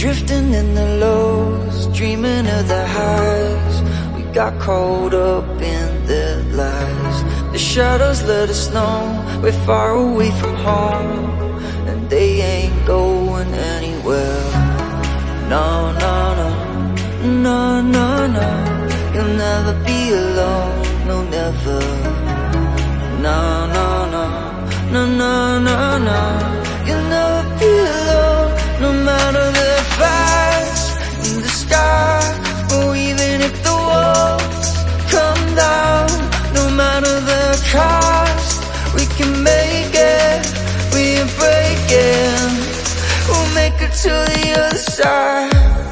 drifting in the lows, dreaming of the highs. We got caught up in their lies. The shadows let us know we're far away from home, and they ain't going anywhere. No, no, no, no, no, no. You'll never be alone, no, never. No, no, no, no, no, no, no. To the other side.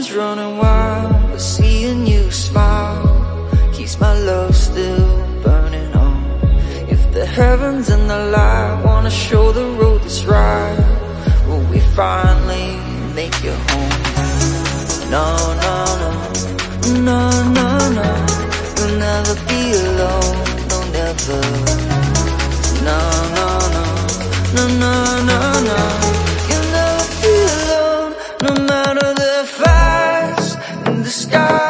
Emotions running wild, but seeing you smile keeps my love still burning on. If the heavens and the light wanna show the road that's right, will we finally make it home? No, no, no, no, no, no. You'll never be alone, no, never. No, no, no, no, no, no, no. the sky